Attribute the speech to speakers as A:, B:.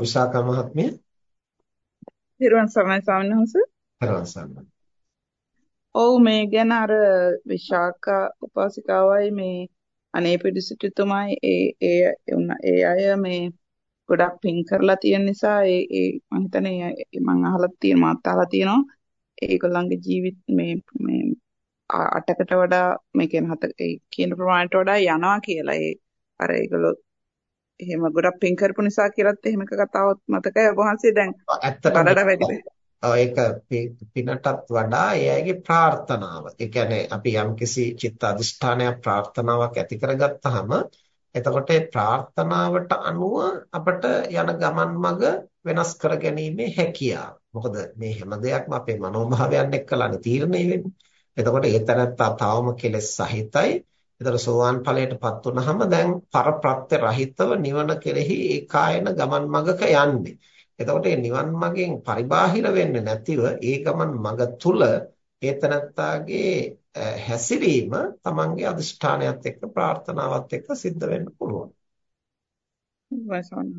A: විශාකා මහත්මිය
B: පිරුවන් සරණයි ස්වාමීන් වහන්සේ.
A: පිරුවන් සරණයි.
B: ඔව් මේ ගැන අර විශාකා උපාසිකාවයි මේ අනේ පිටිසිටුතුමයි ඒ ඒ ඒ අය මේ ගොඩක් පින් කරලා තියෙන නිසා ඒ ඒ මම හිතන්නේ මම අහලා තියෙන මාත් අහලා තියෙනවා ඒගොල්ලන්ගේ ජීවිත මේ මේ අටකට වඩා මේ කියන හත ඒ කියන ප්‍රමාණයට වඩා යනවා කියලා ඒ අර ඒගොල්ලෝ එහෙම ගොඩක් පින් කරපු නිසා කියලාත් එහෙම එක කතාවක් මතකයි ඔබ වහන්සේ දැන්
A: ඇත්තටම ඒක පිනටත් වඩා ඒ අයගේ ප්‍රාර්ථනාව. ඒ කියන්නේ අපි යම්කිසි චිත්ත අධිෂ්ඨානයක් ප්‍රාර්ථනාවක් ඇති කරගත්තාම එතකොට ප්‍රාර්ථනාවට අනුව අපට යන ගමන් මඟ වෙනස් කර ගැනීමේ හැකියාව. මොකද මේ හැම දෙයක්ම අපේ මනෝභාවයන් එක්කලානේ තීරණය වෙන්නේ. එතකොට ඒ තරත්තා තවම කෙලෙස් සහිතයි. ඒතර සෝවාන් ඵලයටපත් වුනහම දැන් පරප්‍රත්‍ය රහිතව නිවන කෙරෙහි ඒකායන ගමන් මඟක යන්නේ. එතකොට මේ නිවන් මගෙන් පරිබාහිර වෙන්නේ නැතිව ඒ ගමන් මඟ තුල ඒතනත්තාගේ හැසිරීම තමන්ගේ අදිෂ්ඨානයත් එක්ක ප්‍රාර්ථනාවත් එක්ක සිද්ධ වෙන්න පුළුවන්.
B: වසන්න